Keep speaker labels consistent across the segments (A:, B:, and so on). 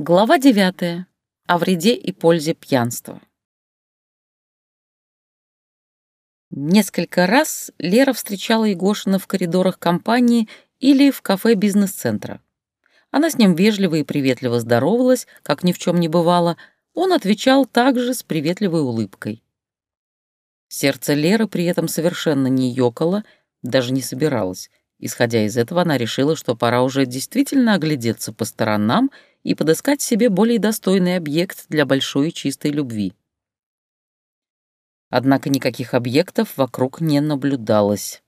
A: Глава девятая. О вреде и пользе пьянства. Несколько раз Лера встречала Егошина в коридорах компании или в кафе бизнес-центра. Она с ним вежливо и приветливо здоровалась, как ни в чем не бывало. Он отвечал также с приветливой улыбкой. Сердце Леры при этом совершенно не ёкало, даже не собиралось. Исходя из этого, она решила, что пора уже действительно оглядеться по сторонам и подыскать себе более достойный объект для большой и чистой любви. Однако никаких объектов вокруг не наблюдалось.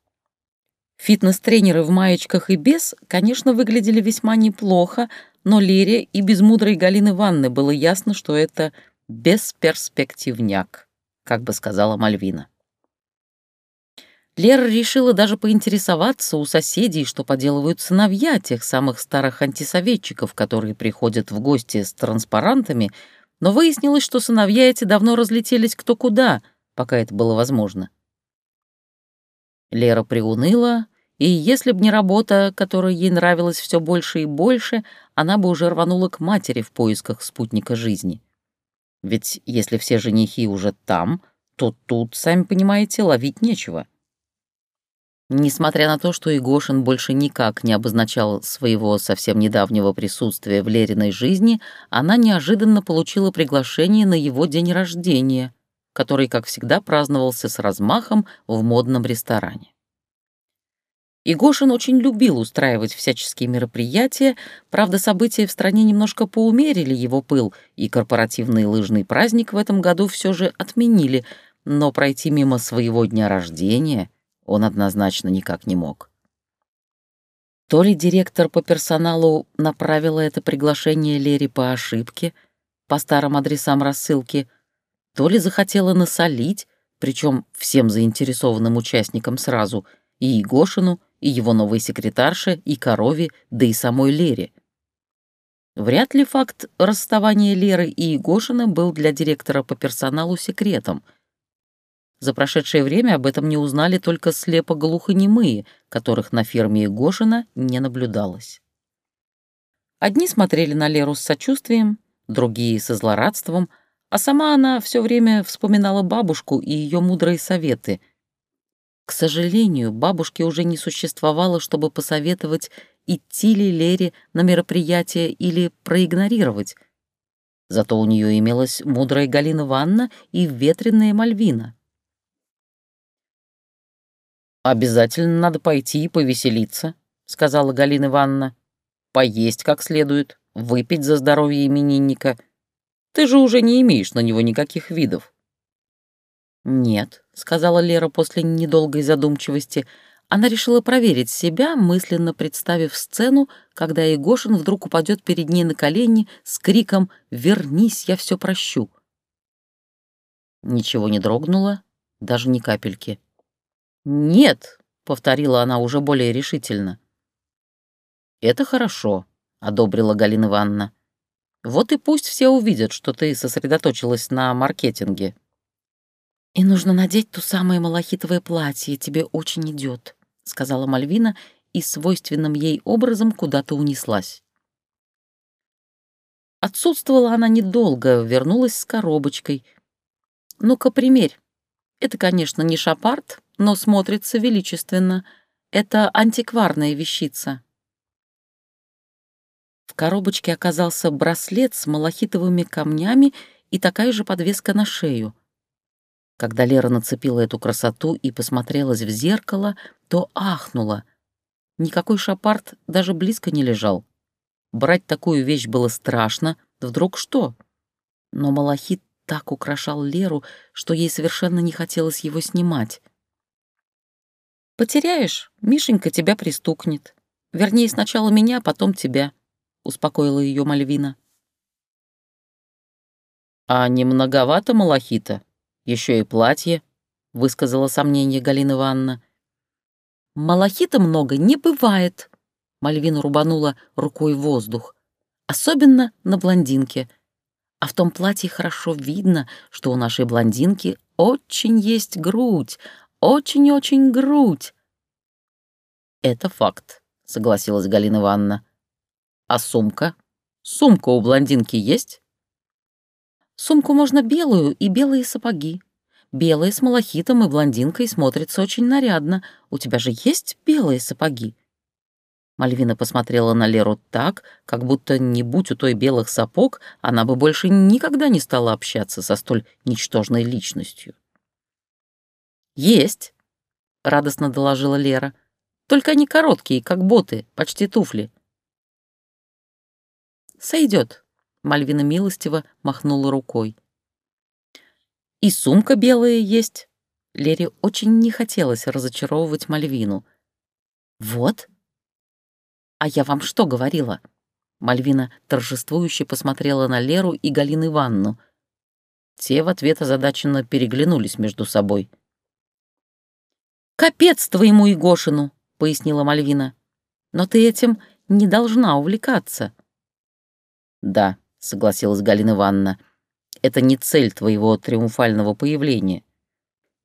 A: Фитнес-тренеры в маечках и без, конечно, выглядели весьма неплохо, но Лере и без мудрой Галины Ванны было ясно, что это бесперспективняк, как бы сказала Мальвина. Лера решила даже поинтересоваться у соседей, что поделывают сыновья тех самых старых антисоветчиков, которые приходят в гости с транспарантами, но выяснилось, что сыновья эти давно разлетелись кто куда, пока это было возможно. Лера приуныла, и если б не работа, которая ей нравилась все больше и больше, она бы уже рванула к матери в поисках спутника жизни. Ведь если все женихи уже там, то тут, сами понимаете, ловить нечего. Несмотря на то, что Егошин больше никак не обозначал своего совсем недавнего присутствия в Лериной жизни, она неожиданно получила приглашение на его день рождения, который, как всегда, праздновался с размахом в модном ресторане. Игошин очень любил устраивать всяческие мероприятия, правда, события в стране немножко поумерили его пыл, и корпоративный лыжный праздник в этом году все же отменили, но пройти мимо своего дня рождения — он однозначно никак не мог. То ли директор по персоналу направила это приглашение Лере по ошибке, по старым адресам рассылки, то ли захотела насолить, причем всем заинтересованным участникам сразу, и Егошину, и его новой секретарше, и Корове, да и самой Лере. Вряд ли факт расставания Леры и Егошина был для директора по персоналу секретом — за прошедшее время об этом не узнали только слепо-глухонемые, которых на ферме Егошина не наблюдалось. Одни смотрели на Леру с сочувствием, другие — со злорадством, а сама она все время вспоминала бабушку и ее мудрые советы. К сожалению, бабушки уже не существовало, чтобы посоветовать, идти ли Лере на мероприятие или проигнорировать. Зато у нее имелась мудрая Галина Ванна и ветреная Мальвина. «Обязательно надо пойти и повеселиться», — сказала Галина Ивановна. «Поесть как следует, выпить за здоровье именинника. Ты же уже не имеешь на него никаких видов». «Нет», — сказала Лера после недолгой задумчивости. Она решила проверить себя, мысленно представив сцену, когда Егошин вдруг упадет перед ней на колени с криком «Вернись, я все прощу». Ничего не дрогнуло, даже ни капельки. «Нет», — повторила она уже более решительно. «Это хорошо», — одобрила Галина Ивановна. «Вот и пусть все увидят, что ты сосредоточилась на маркетинге». «И нужно надеть то самое малахитовое платье, тебе очень идет», — сказала Мальвина и свойственным ей образом куда-то унеслась. Отсутствовала она недолго, вернулась с коробочкой. «Ну-ка, примерь. Это, конечно, не шапарт, но смотрится величественно. Это антикварная вещица. В коробочке оказался браслет с малахитовыми камнями и такая же подвеска на шею. Когда Лера нацепила эту красоту и посмотрелась в зеркало, то ахнула. Никакой шапарт даже близко не лежал. Брать такую вещь было страшно, вдруг что? Но малахит так украшал Леру, что ей совершенно не хотелось его снимать. «Потеряешь, Мишенька тебя пристукнет. Вернее, сначала меня, потом тебя», — успокоила ее Мальвина.
B: «А не многовато малахита? Еще и платье», — высказала сомнение Галина Ивановна.
A: «Малахита много не бывает», — Мальвина рубанула рукой воздух. «Особенно на блондинке. А в том платье хорошо видно, что у нашей блондинки очень есть грудь, очень-очень грудь.
B: Это факт, согласилась Галина Ивановна. А сумка?
A: Сумка у блондинки есть?»
B: «Сумку можно белую и белые сапоги. Белые с малахитом и блондинкой смотрится очень нарядно. У тебя же есть белые сапоги?» Мальвина посмотрела на Леру так, как будто не будь у той белых сапог, она бы больше никогда не стала общаться со столь ничтожной личностью.
A: «Есть», — радостно доложила Лера. «Только они короткие, как боты, почти туфли».
B: «Сойдет», — Мальвина милостиво махнула рукой.
A: «И сумка белая есть». Лере очень не хотелось разочаровывать Мальвину.
B: «Вот», «А я вам что говорила?» Мальвина торжествующе посмотрела на Леру и Галину Ивановну.
A: Те в ответ озадаченно переглянулись между собой.
B: «Капец твоему Егошину!» — пояснила Мальвина. «Но ты этим не должна увлекаться».
A: «Да», — согласилась Галина Ивановна, — «это не цель твоего триумфального появления.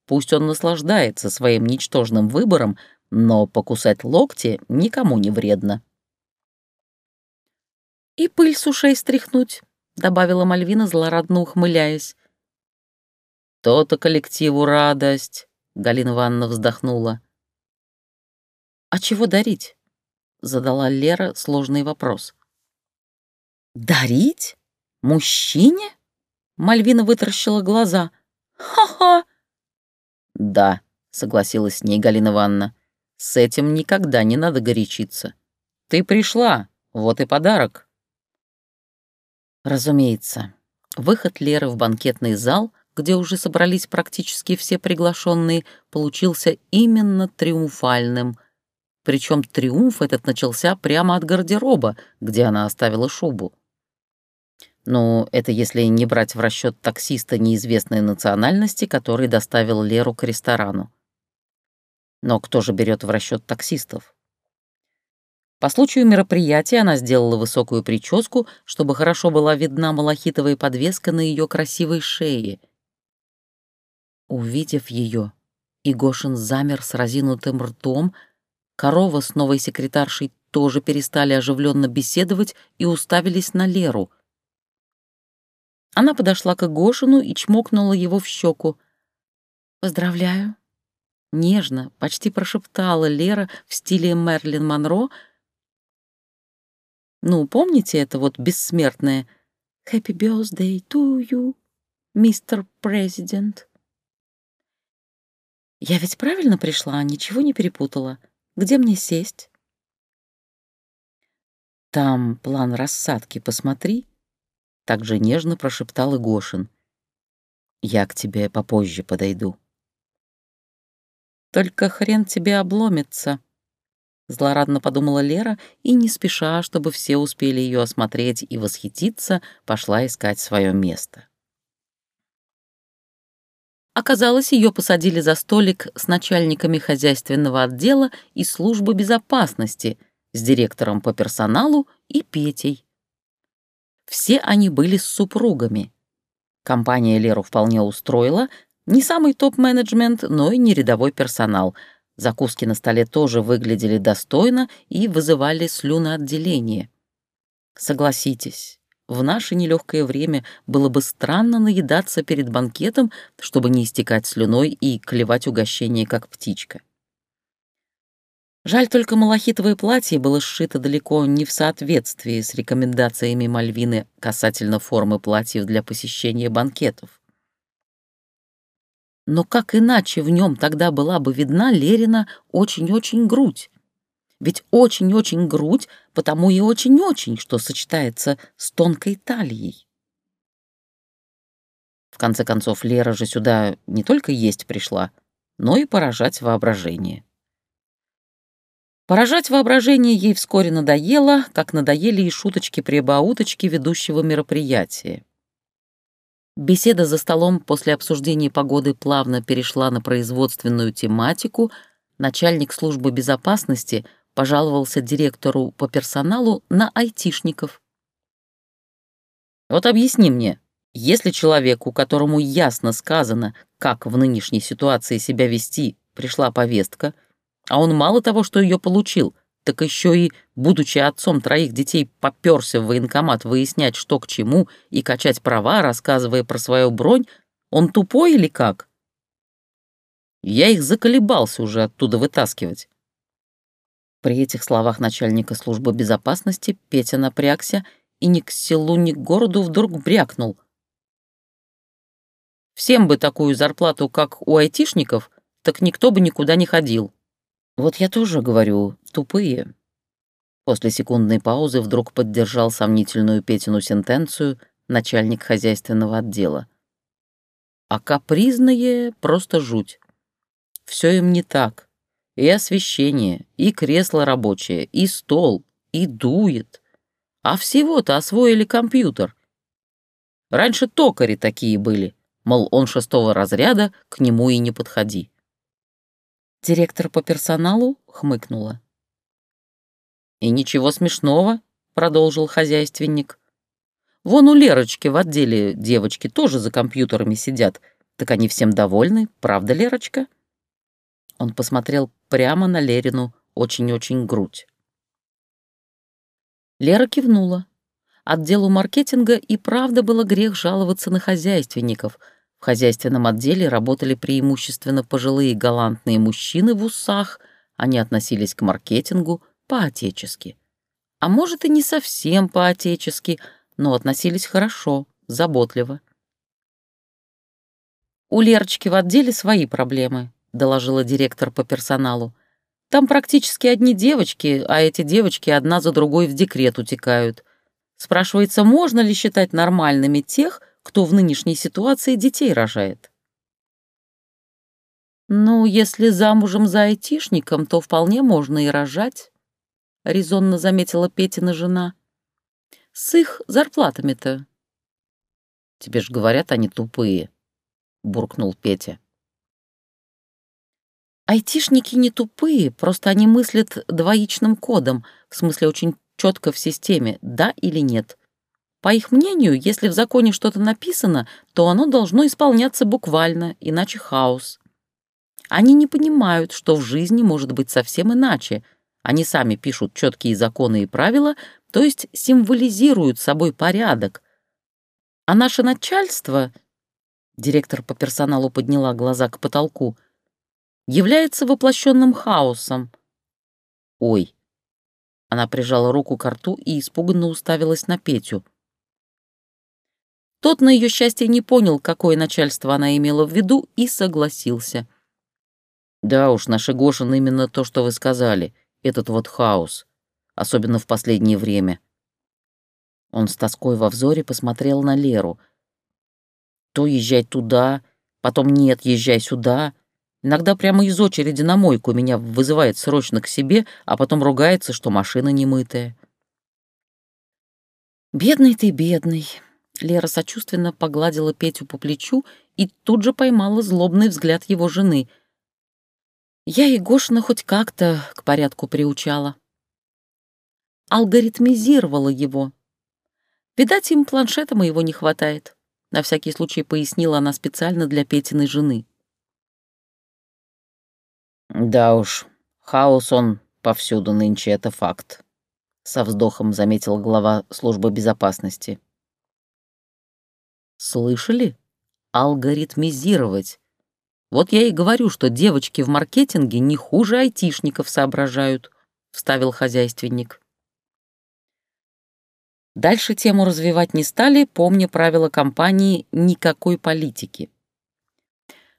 A: Пусть он наслаждается своим ничтожным выбором, но покусать локти никому не вредно.
B: «И пыль с ушей стряхнуть», — добавила Мальвина, злорадно ухмыляясь.
A: «То-то коллективу радость», — Галина Ивановна вздохнула.
B: «А чего дарить?» — задала Лера сложный вопрос. «Дарить? Мужчине?» Мальвина вытаращила глаза. «Ха-ха!»
A: «Да», — согласилась с ней Галина Ивановна. С этим никогда не надо горячиться. Ты пришла, вот и подарок.
B: Разумеется, выход Леры в банкетный зал, где уже собрались практически все приглашенные, получился именно триумфальным. Причем триумф этот начался прямо от гардероба, где она оставила шубу.
A: Ну, это если не брать в расчет таксиста неизвестной национальности, который доставил Леру к ресторану. Но кто же берет в расчет таксистов? По случаю мероприятия она сделала высокую прическу, чтобы хорошо была видна малахитовая подвеска на ее красивой шее.
B: Увидев ее, Игошин замер с разинутым ртом, корова с новой секретаршей тоже перестали оживленно беседовать и уставились на Леру. Она подошла к Игошину и чмокнула его в щеку. «Поздравляю», Нежно, почти прошептала Лера в стиле Мерлин Монро. Ну, помните это вот бессмертное «Happy birthday to you, мистер президент»? Я ведь правильно пришла, ничего не перепутала. Где мне сесть?
A: Там план рассадки, посмотри. Так же нежно прошептал Игошин. Я к тебе попозже подойду.
B: Только хрен тебе обломится. Злорадно подумала Лера и, не спеша, чтобы все успели ее осмотреть и восхититься, пошла искать свое место. Оказалось, ее посадили за столик с начальниками хозяйственного отдела и службы безопасности, с директором по персоналу и Петей. Все они были с супругами. Компания Леру вполне устроила, не самый топ-менеджмент, но и не рядовой персонал. Закуски на столе тоже выглядели достойно и вызывали слюноотделение. Согласитесь, в наше нелегкое время было бы странно наедаться перед банкетом, чтобы не истекать слюной и клевать угощение, как птичка. Жаль только малахитовое платье было сшито далеко не в соответствии с рекомендациями Мальвины касательно формы платьев для посещения банкетов. Но как иначе в нем тогда была бы видна Лерина очень-очень грудь? Ведь очень-очень грудь, потому и очень-очень, что сочетается с тонкой талией. В конце концов, Лера же сюда не только есть пришла, но и поражать воображение. Поражать воображение ей вскоре надоело, как надоели и шуточки-прибауточки ведущего мероприятия. Беседа за столом после обсуждения погоды плавно перешла на производственную тематику. Начальник службы безопасности пожаловался директору по персоналу на айтишников. «Вот объясни мне, если человеку, которому ясно сказано, как в нынешней ситуации себя вести, пришла повестка, а он мало того, что ее получил,
A: так еще и, будучи отцом троих детей, попёрся в военкомат выяснять, что к чему, и качать права, рассказывая про свою бронь, он тупой или как? Я их заколебался уже оттуда вытаскивать. При этих словах начальника службы безопасности Петя напрягся и ни к селу, ни к городу вдруг брякнул. Всем бы такую зарплату, как у айтишников, так никто бы никуда не ходил. Вот я тоже говорю, тупые. После секундной паузы вдруг поддержал сомнительную Петину сентенцию начальник хозяйственного отдела. А капризные — просто жуть. Все им не так. И освещение, и кресло рабочее, и стол, и дует. А всего-то освоили компьютер. Раньше токари такие были, мол, он шестого разряда, к нему и не подходи. Директор по персоналу хмыкнула. «И ничего смешного», — продолжил хозяйственник. «Вон у Лерочки в отделе девочки тоже за компьютерами сидят. Так они всем довольны, правда, Лерочка?» Он посмотрел прямо на Лерину очень-очень грудь. Лера кивнула. Отделу маркетинга и правда было грех жаловаться на хозяйственников — в хозяйственном отделе работали преимущественно пожилые галантные мужчины в усах, они относились к маркетингу по-отечески. А может, и не совсем по-отечески, но относились хорошо, заботливо. «У Лерочки в отделе свои проблемы», — доложила директор по персоналу. «Там практически одни девочки, а эти девочки одна за другой в декрет утекают. Спрашивается, можно ли считать нормальными тех, кто в нынешней ситуации детей рожает. «Ну, если замужем за айтишником, то вполне можно и рожать», — резонно заметила Петина жена. «С их зарплатами-то». «Тебе ж говорят, они тупые», — буркнул Петя. Айтишники не тупые, просто они мыслят двоичным кодом, в смысле очень четко в системе, да или нет. По их мнению, если в законе что-то написано, то оно должно исполняться буквально, иначе хаос. Они не понимают, что в жизни может быть совсем иначе. Они сами пишут четкие законы и правила, то есть символизируют собой порядок. А наше начальство, директор по персоналу подняла глаза к потолку, является воплощенным хаосом. Ой. Она прижала руку к рту и испуганно уставилась на Петю. Тот, на ее счастье, не понял, какое начальство она имела в виду, и согласился. «Да уж, наша Гошин именно то, что вы сказали, этот вот хаос, особенно в последнее время». Он с тоской во взоре посмотрел на Леру. «То езжай туда, потом нет, езжай сюда. Иногда прямо из очереди на мойку меня вызывает срочно к себе, а потом ругается, что машина немытая». «Бедный ты, бедный», Лера сочувственно погладила Петю по плечу и тут же поймала злобный взгляд его жены. Я и Гошина хоть как-то к порядку приучала. Алгоритмизировала его. Видать, им планшета моего не хватает. На всякий случай пояснила она специально для Петиной жены. «Да уж, хаос он повсюду нынче, это факт», — со вздохом заметил глава службы безопасности. Слышали? Алгоритмизировать. Вот я и говорю, что девочки в маркетинге не хуже айтишников соображают, вставил хозяйственник. Дальше тему развивать не стали, помня правила компании «никакой политики».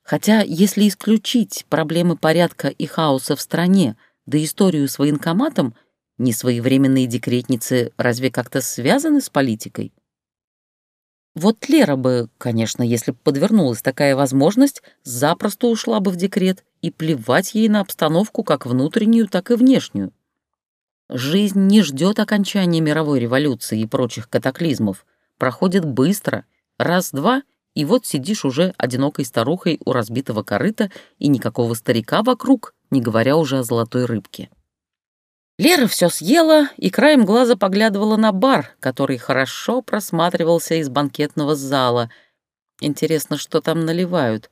A: Хотя, если исключить проблемы порядка и хаоса в стране, да историю с военкоматом, несвоевременные декретницы разве как-то связаны с политикой? Вот Лера бы, конечно, если бы подвернулась такая возможность, запросто ушла бы в декрет, и плевать ей на обстановку как внутреннюю, так и внешнюю. Жизнь не ждет окончания мировой революции и прочих катаклизмов. Проходит быстро, раз-два, и вот сидишь уже одинокой старухой у разбитого корыта, и никакого старика вокруг, не говоря уже о золотой рыбке. Лера все съела и краем глаза поглядывала на бар, который хорошо просматривался из банкетного зала. Интересно, что там наливают.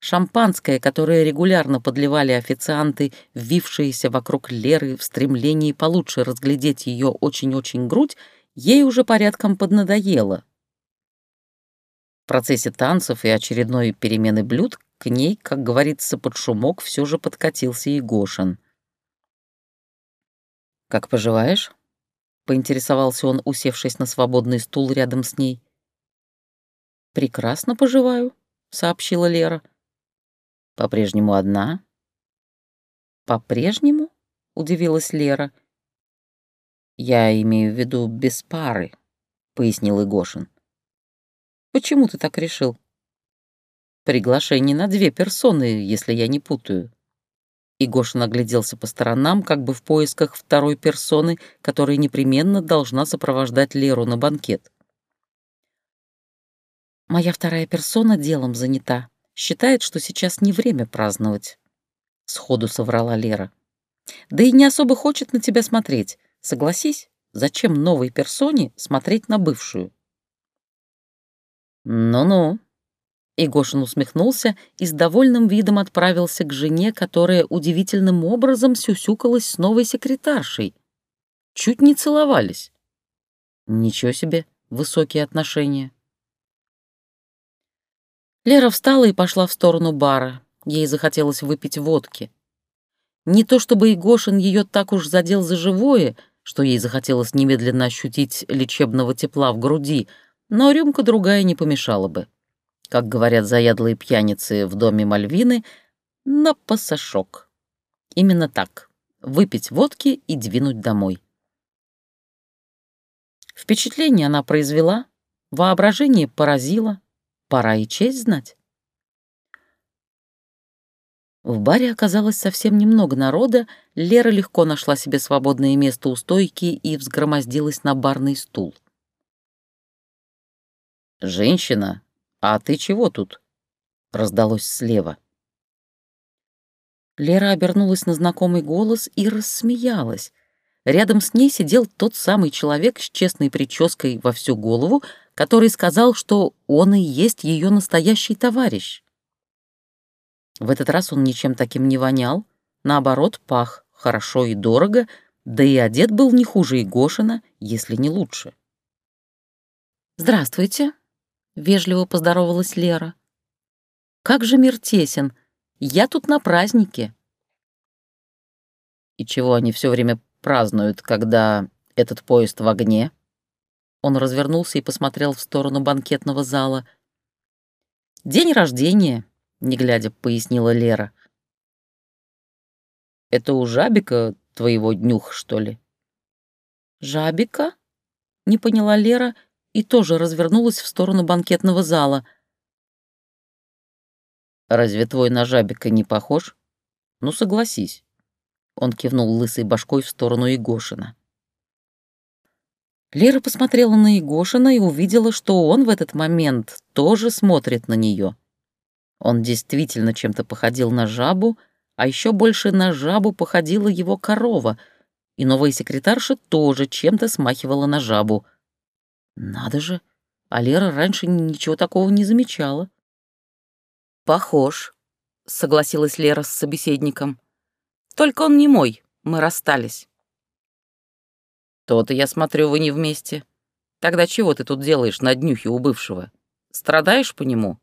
B: Шампанское, которое регулярно подливали официанты, ввившиеся вокруг Леры в стремлении получше разглядеть ее очень-очень грудь, ей уже порядком поднадоело. В процессе танцев и очередной перемены блюд к ней, как говорится, под шумок все же подкатился и Гошин. «Как поживаешь?» — поинтересовался он, усевшись на свободный стул рядом с ней. «Прекрасно поживаю», — сообщила Лера. «По-прежнему одна?» «По-прежнему?» — удивилась Лера. «Я имею в виду без пары», — пояснил Игошин. «Почему ты так решил?» «Приглашение на две персоны, если я не путаю». Игошин огляделся по сторонам, как бы в поисках второй персоны, которая непременно должна сопровождать Леру на банкет. «Моя вторая персона делом занята», считает, что сейчас не время праздновать», — сходу соврала Лера. «Да и не особо хочет на тебя смотреть. Согласись, зачем новой персоне смотреть на бывшую?» «Ну-ну», — Игошин усмехнулся и с довольным видом отправился к жене, которая удивительным образом сюсюкалась с новой секретаршей. Чуть не целовались. Ничего себе, высокие отношения. Лера встала и пошла в сторону бара. Ей захотелось выпить водки. Не то чтобы Егошин ее так уж задел за живое, что ей захотелось немедленно ощутить лечебного тепла в груди, но рюмка другая не помешала бы. Как говорят заядлые пьяницы в доме Мальвины, на пасашок. Именно так. Выпить водки и двинуть домой. Впечатление она произвела, воображение поразило, Пора и честь знать. В баре оказалось совсем немного народа, Лера легко нашла себе свободное место у стойки и взгромоздилась на барный стул. «Женщина, а ты чего тут?» — раздалось слева. Лера обернулась на знакомый голос и рассмеялась. Рядом с ней сидел тот самый человек с честной прической во всю голову, который сказал, что он и есть ее настоящий товарищ. В этот раз он ничем таким не вонял, наоборот, пах хорошо и дорого, да и одет был не хуже Егошина, если не лучше. «Здравствуйте», — вежливо поздоровалась Лера. «Как же мир тесен! Я тут на празднике». «И чего они все время празднуют, когда этот поезд в огне?» Он развернулся и посмотрел в сторону банкетного зала. «День рождения», — не глядя, пояснила Лера. «Это у жабика твоего днюх, что ли?» «Жабика?» — не поняла Лера и тоже развернулась в сторону банкетного зала. «Разве твой на жабика не похож? Ну, согласись». Он кивнул лысой башкой в сторону Егошина. Лера посмотрела на Егошина и увидела, что он в этот момент тоже смотрит на нее. Он действительно чем-то походил на жабу, а еще больше на жабу походила его корова, и новая секретарша тоже чем-то смахивала на жабу. Надо же, а Лера раньше ничего такого не замечала. «Похож», — согласилась Лера с собеседником. «Только он не мой, мы расстались». «То-то, я смотрю, вы не вместе. Тогда чего ты тут делаешь на днюхе у бывшего? Страдаешь по нему?»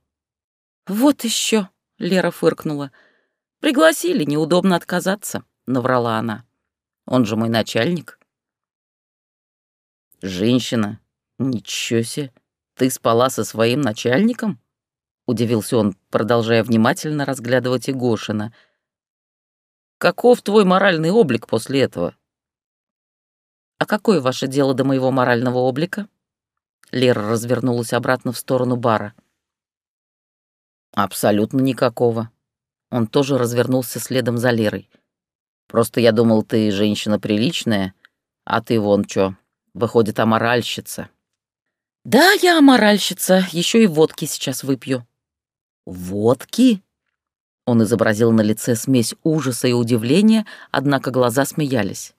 B: «Вот еще», — Лера фыркнула. «Пригласили, неудобно отказаться», — наврала она. «Он же мой начальник». «Женщина, ничего себе, ты спала со своим начальником?» — удивился он, продолжая внимательно разглядывать Игошина. «Каков твой моральный облик после этого?» «А какое ваше дело до моего морального облика?» Лера развернулась обратно в сторону бара. «Абсолютно никакого». Он тоже развернулся следом за Лерой. «Просто я думал, ты женщина приличная, а ты вон чё, выходит, аморальщица». «Да, я аморальщица, еще и водки сейчас выпью». «Водки?» Он изобразил на лице смесь ужаса и удивления, однако глаза смеялись.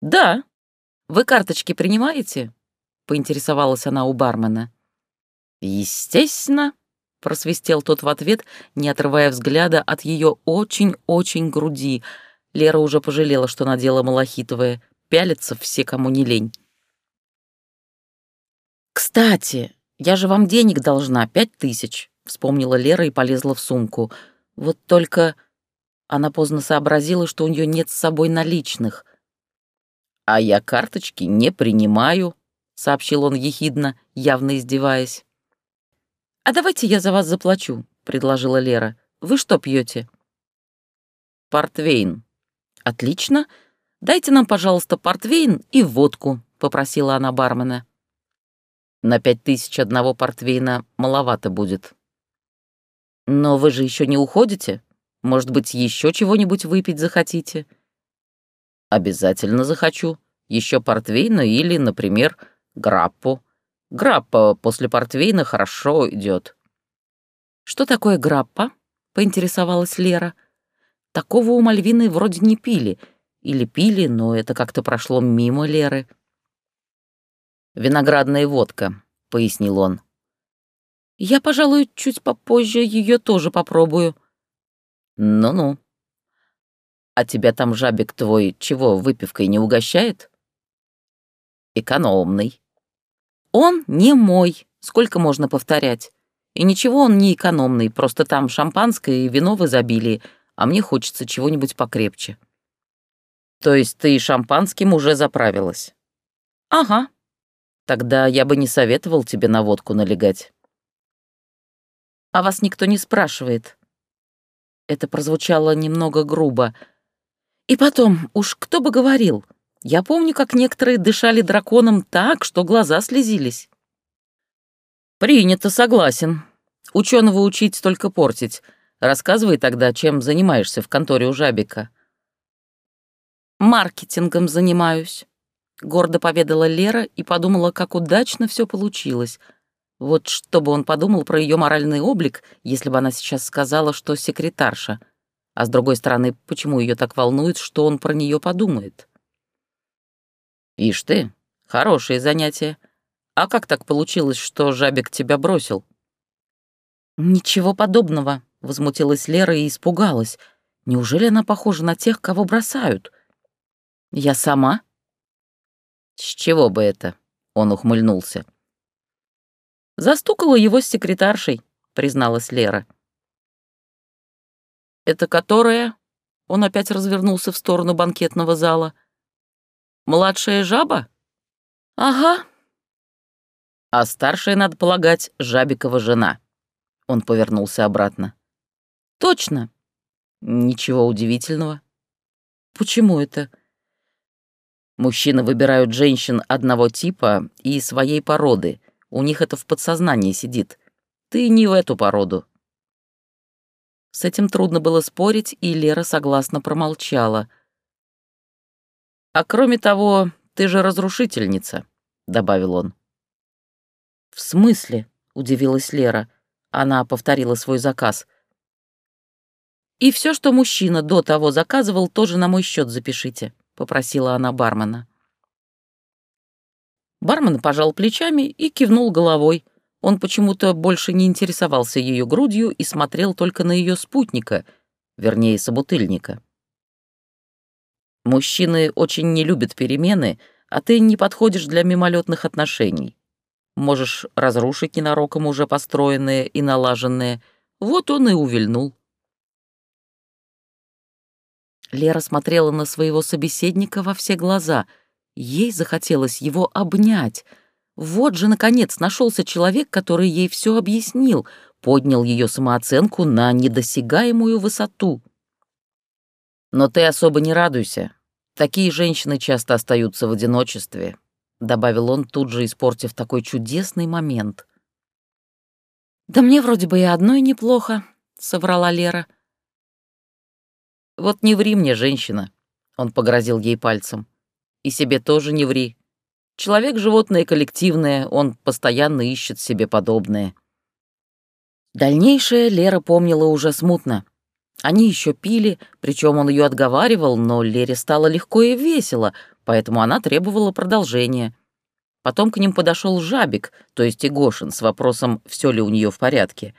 B: «Да. Вы карточки принимаете?» — поинтересовалась она у бармена. «Естественно», — просвистел тот в ответ, не отрывая взгляда от ее очень-очень груди. Лера уже пожалела, что надела малахитовое. Пялятся все, кому не лень. «Кстати, я же вам денег должна, пять тысяч», — вспомнила Лера и полезла в сумку. «Вот только...» Она поздно сообразила, что у нее нет с собой наличных. «А я карточки не принимаю», — сообщил он ехидно, явно издеваясь. «А давайте я за вас заплачу», — предложила Лера. «Вы что пьете? «Портвейн». «Отлично. Дайте нам, пожалуйста, портвейн и водку», — попросила она бармена. «На пять тысяч одного портвейна маловато будет». «Но вы же еще не уходите? Может быть, еще чего-нибудь выпить захотите?» «Обязательно захочу. Еще портвейна или, например, граппу. Граппа после портвейна хорошо идет. «Что такое граппа?» — поинтересовалась Лера. «Такого у Мальвины вроде не пили. Или пили, но это как-то прошло мимо Леры». «Виноградная водка», — пояснил он. «Я, пожалуй, чуть попозже ее тоже попробую». «Ну-ну». «А тебя там жабик твой чего, выпивкой не угощает?» «Экономный». Он не мой, сколько можно повторять. И ничего он не экономный, просто там шампанское и вино в изобилии, а мне хочется чего-нибудь покрепче. То есть ты шампанским уже заправилась? Ага. Тогда я бы не советовал тебе на водку налегать. А вас никто не спрашивает. Это прозвучало немного грубо. И потом, уж кто бы говорил, я помню, как некоторые дышали драконом так, что глаза слезились. Принято, согласен. Ученого учить только портить. Рассказывай тогда, чем занимаешься в конторе у Жабика. Маркетингом занимаюсь, гордо поведала Лера и подумала, как удачно все получилось. Вот что бы он подумал про ее моральный облик, если бы она сейчас сказала, что секретарша. А с другой стороны, почему ее так волнует, что он про нее подумает? «Ишь ты, хорошее занятие. А как так получилось, что жабик тебя бросил?» «Ничего подобного», — возмутилась Лера и испугалась. «Неужели она похожа на тех, кого бросают?» «Я сама?» «С чего бы это?» — он ухмыльнулся. «Застукала его с секретаршей», — призналась Лера. «Это которая?» Он опять развернулся в сторону банкетного зала. Младшая жаба? Ага. А старшая, надо полагать, Жабикова жена. Он повернулся обратно. Точно. Ничего удивительного. Почему это? Мужчины выбирают женщин одного типа и своей породы. У них это в подсознании сидит. Ты не в эту породу. С этим трудно было спорить, и Лера согласно промолчала — «А кроме того, ты же разрушительница», — добавил он. «В смысле?» — удивилась Лера. Она повторила свой заказ. «И все, что мужчина до того заказывал, тоже на мой счет запишите», — попросила она бармена. Бармен пожал плечами и кивнул головой. Он почему-то больше не интересовался ее грудью и смотрел только на ее спутника, вернее, собутыльника. Мужчины очень не любят перемены, а ты не подходишь для мимолетных отношений. Можешь разрушить ненароком уже построенные и налаженные. Вот он и увильнул. Лера смотрела на своего собеседника во все глаза. Ей захотелось его обнять. Вот же, наконец, нашелся человек, который ей все объяснил, поднял ее самооценку на недосягаемую высоту. Но ты особо не радуйся. Такие женщины часто остаются в одиночестве», — добавил он, тут же испортив такой чудесный момент. «Да мне вроде бы и одной неплохо», — соврала Лера. «Вот не ври мне, женщина», — он погрозил ей пальцем. «И себе тоже не ври. Человек — животное коллективное, он постоянно ищет себе подобное». Дальнейшее Лера помнила уже смутно. Они еще пили, причем он ее отговаривал, но Лере стало легко и весело, поэтому она требовала продолжения. Потом к ним подошел Жабик, то есть Игошин, с вопросом, все ли у нее в порядке.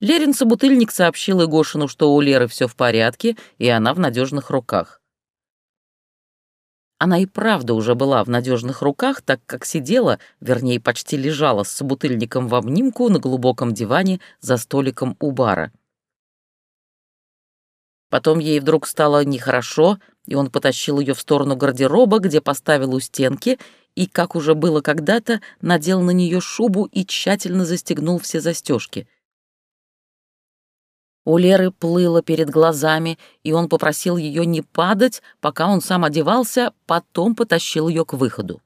B: Лерин собутыльник сообщил Игошину, что у Леры все в порядке, и она в надежных руках. Она и правда уже была в надежных руках, так как сидела, вернее, почти лежала с собутыльником в обнимку на глубоком диване за столиком у бара. Потом ей вдруг стало нехорошо, и он потащил ее в сторону гардероба, где поставил у стенки, и, как уже было когда-то, надел на нее шубу и тщательно застегнул все застежки. У Леры плыло перед глазами, и он попросил ее не падать, пока он сам одевался, потом потащил ее к выходу.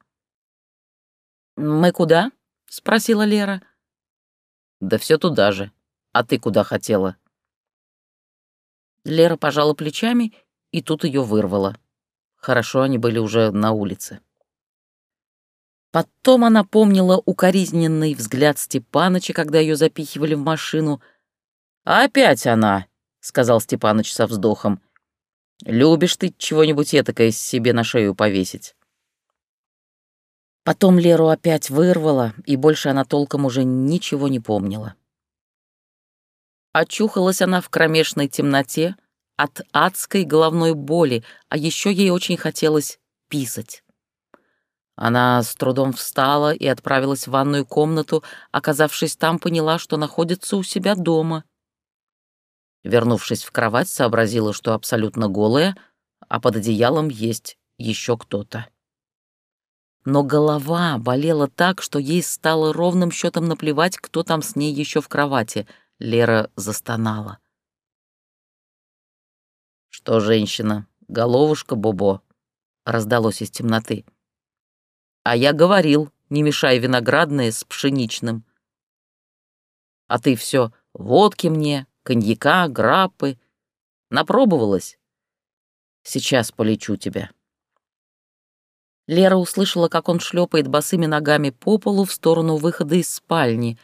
B: «Мы куда?» — спросила Лера. «Да все туда же. А ты куда хотела?» Лера пожала плечами, и тут ее вырвало. Хорошо они были уже на улице. Потом она помнила укоризненный взгляд Степаныча, когда ее запихивали в машину. «Опять она», — сказал Степаныч со вздохом. «Любишь ты чего-нибудь этакое себе на шею повесить?» Потом Леру опять вырвало, и больше она толком уже ничего не помнила. Очухалась она в кромешной темноте от адской головной боли, а еще ей очень хотелось писать. Она с трудом встала и отправилась в ванную комнату, оказавшись там, поняла, что находится у себя дома. Вернувшись в кровать, сообразила, что абсолютно голая, а под одеялом есть еще кто-то. Но голова болела так, что ей стало ровным счетом наплевать, кто там с ней еще в кровати — Лера застонала. «Что, женщина, головушка Бобо?» — раздалось из темноты. «А я говорил, не мешай виноградное с пшеничным. А ты все водки мне, коньяка, граппы. Напробовалась? Сейчас полечу тебя». Лера услышала, как он шлепает босыми ногами по полу в сторону выхода из спальни.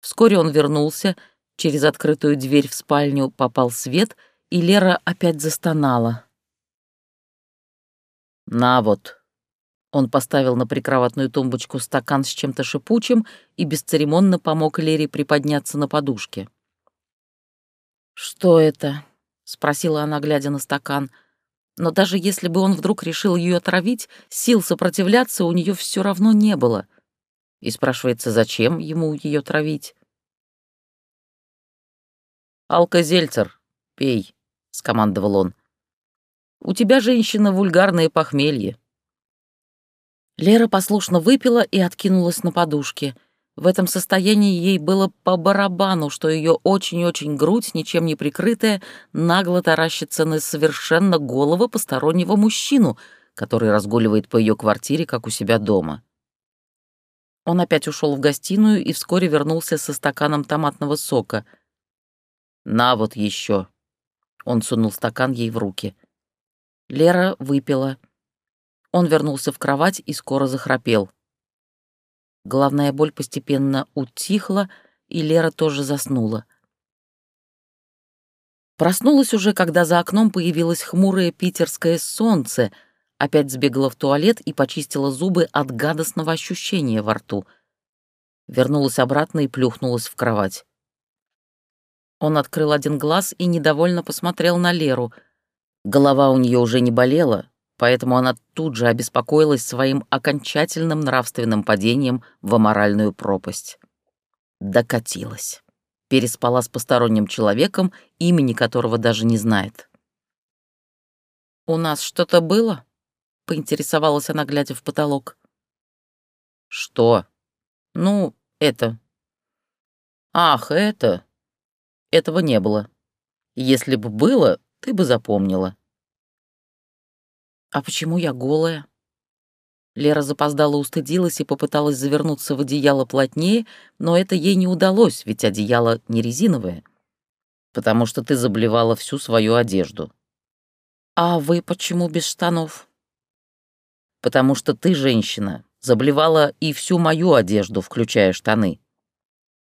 B: Вскоре он вернулся — Через открытую дверь в спальню попал свет, и Лера опять застонала. «На вот». Он поставил на прикроватную тумбочку стакан с чем-то шипучим и бесцеремонно помог Лере приподняться на подушке. «Что это?» — спросила она, глядя на стакан. Но даже если бы он вдруг решил ее отравить, сил сопротивляться у нее все равно не было. И спрашивается, зачем ему ее травить? «Алкозельцер, пей», — скомандовал он. «У тебя, женщина, вульгарное похмелье». Лера послушно выпила и откинулась на подушке. В этом состоянии ей было по барабану, что ее очень-очень грудь, ничем не прикрытая, нагло таращится на совершенно голого постороннего мужчину, который разгуливает по ее квартире, как у себя дома. Он опять ушел в гостиную и вскоре вернулся со стаканом томатного сока — «На вот еще. Он сунул стакан ей в руки. Лера выпила. Он вернулся в кровать и скоро захрапел. Головная боль постепенно утихла, и Лера тоже заснула. Проснулась уже, когда за окном появилось хмурое питерское солнце, опять сбегала в туалет и почистила зубы от гадостного ощущения во рту. Вернулась обратно и плюхнулась в кровать. Он открыл один глаз и недовольно посмотрел на Леру. Голова у нее уже не болела, поэтому она тут же обеспокоилась своим окончательным нравственным падением в аморальную пропасть. Докатилась. Переспала с посторонним человеком, имени которого даже не знает. «У нас что-то было?» — поинтересовалась она, глядя в потолок. «Что? Ну, это...» «Ах, это...» Этого не было. Если бы было, ты бы запомнила. А почему я голая? Лера запоздала устыдилась и попыталась завернуться в одеяло плотнее, но это ей не удалось, ведь одеяло не резиновое. Потому что ты заблевала всю свою одежду. А вы почему без штанов? Потому что ты, женщина, заблевала и всю мою одежду, включая штаны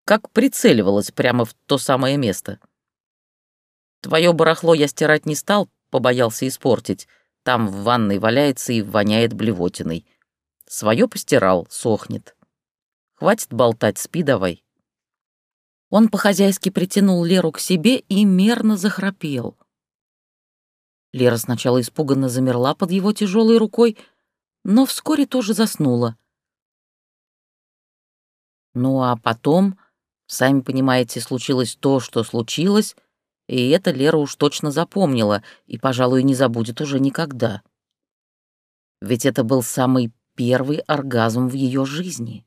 B: как прицеливалась прямо в то самое место. Твое барахло я стирать не стал, побоялся испортить. Там в ванной валяется и воняет блевотиной. Свое постирал, сохнет. Хватит болтать, спи давай. Он по-хозяйски притянул Леру к себе и мерно захрапел. Лера сначала испуганно замерла под его тяжелой рукой, но вскоре тоже заснула. Ну а потом, сами понимаете, случилось то, что случилось, и это Лера уж точно запомнила и, пожалуй, не забудет уже никогда. Ведь это был самый первый оргазм в ее жизни.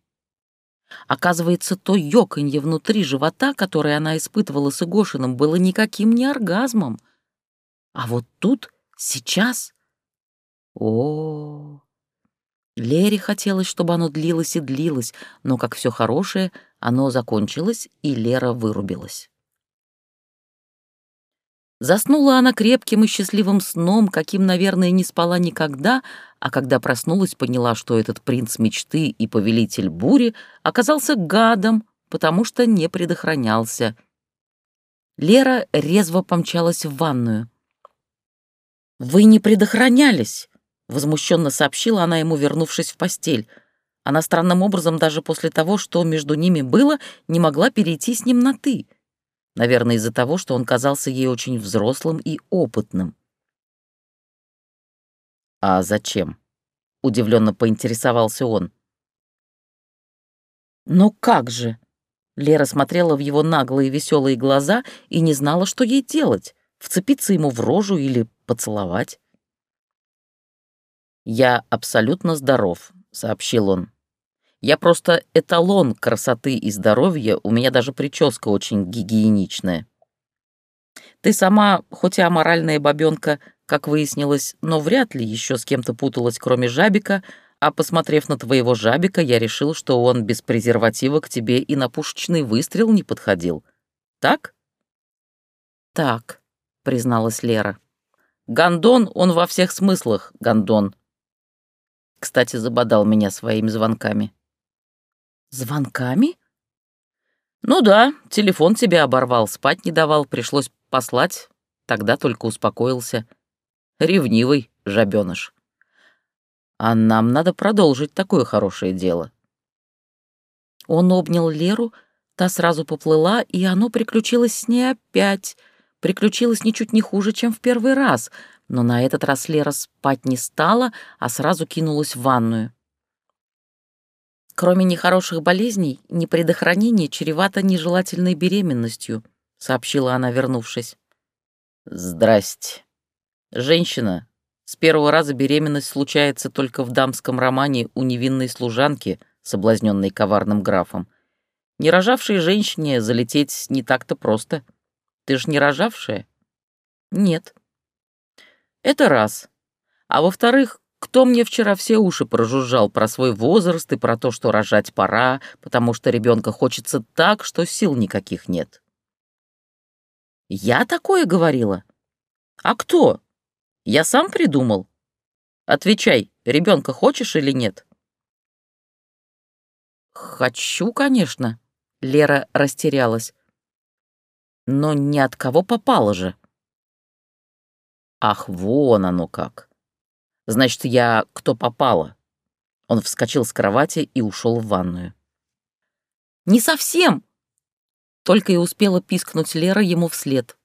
B: Оказывается, то ёканье внутри живота, которое она испытывала с Игошиным, было никаким не оргазмом. А вот тут, сейчас... О, Лере хотелось, чтобы оно длилось и длилось, но, как все хорошее, оно закончилось, и Лера вырубилась. Заснула она крепким и счастливым сном, каким, наверное, не спала никогда, а когда проснулась, поняла, что этот принц мечты и повелитель бури оказался гадом, потому что не предохранялся. Лера резво помчалась в ванную. «Вы не предохранялись!» — возмущенно сообщила она ему, вернувшись в постель. Она странным образом даже после того, что между ними было, не могла перейти с ним на «ты». Наверное, из-за того, что он казался ей очень взрослым и опытным. «А зачем?» — удивленно поинтересовался он. «Ну как же?» Лера смотрела в его наглые веселые глаза и не знала, что ей делать — вцепиться ему в рожу или поцеловать. «Я абсолютно здоров», — сообщил он. Я просто эталон красоты и здоровья, у меня даже прическа очень гигиеничная. Ты сама, хоть и аморальная бабёнка, как выяснилось, но вряд ли еще с кем-то путалась, кроме жабика, а посмотрев на твоего жабика, я решил, что он без презерватива к тебе и на пушечный выстрел не подходил. Так? Так, призналась Лера. Гондон, он во всех смыслах, гондон. Кстати, забодал меня своими звонками. Звонками? Ну да, телефон тебе оборвал, спать не давал, пришлось послать. Тогда только успокоился. Ревнивый жабёныш. А нам надо продолжить такое хорошее дело. Он обнял Леру, та сразу поплыла, и оно приключилось с ней опять. Приключилось ничуть не хуже, чем в первый раз, но на этот раз Лера спать не стала, а сразу кинулась в ванную. Кроме нехороших болезней, непредохранение чревато нежелательной беременностью, сообщила она, вернувшись. Здрасте. Женщина, с первого раза беременность случается только в дамском романе у невинной служанки, соблазненной коварным графом. Не рожавшей женщине залететь не так-то просто. Ты ж не рожавшая? Нет. Это раз. А во-вторых, кто мне вчера все уши прожужжал про свой возраст и про то, что рожать пора, потому что ребенка хочется так, что сил никаких нет? Я такое говорила? А кто? Я сам придумал. Отвечай, ребенка хочешь или нет? Хочу, конечно. Лера растерялась. Но ни от кого попало же. Ах, вон оно как. Значит, я кто попало. Он вскочил с кровати и ушел в ванную. «Не совсем!» Только и успела пискнуть Лера ему вслед.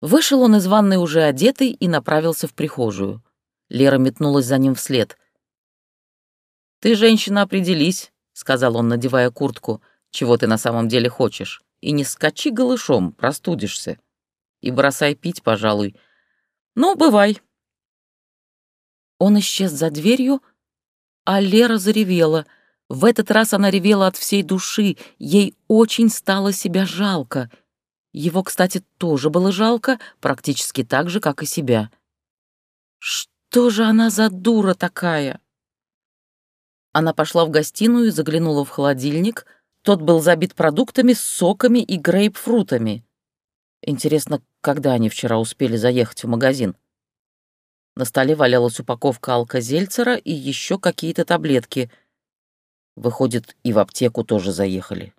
B: Вышел он из ванной уже одетый и направился в прихожую. Лера метнулась за ним вслед. «Ты, женщина, определись», — сказал он, надевая куртку, «чего ты на самом деле хочешь, и не скачи голышом, простудишься. И бросай пить, пожалуй. Ну, бывай». Он исчез за дверью, а Лера заревела. В этот раз она ревела от всей души, ей очень стало себя жалко. Его, кстати, тоже было жалко, практически так же, как и себя. Что же она за дура такая? Она пошла в гостиную и заглянула в холодильник. Тот был забит продуктами, соками и грейпфрутами. Интересно, когда они вчера успели заехать в магазин? На столе валялась упаковка алкозельцера и еще какие-то таблетки. Выходит, и в аптеку тоже заехали.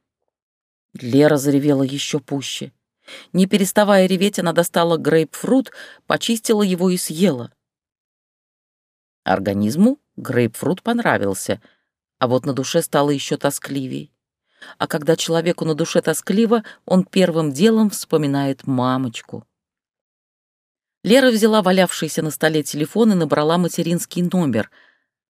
B: Лера заревела еще пуще. Не переставая реветь, она достала грейпфрут, почистила его и съела. Организму грейпфрут понравился, а вот на душе стало еще тоскливей. А когда человеку на душе тоскливо, он первым делом вспоминает мамочку. Лера взяла валявшийся на столе телефон и набрала материнский номер.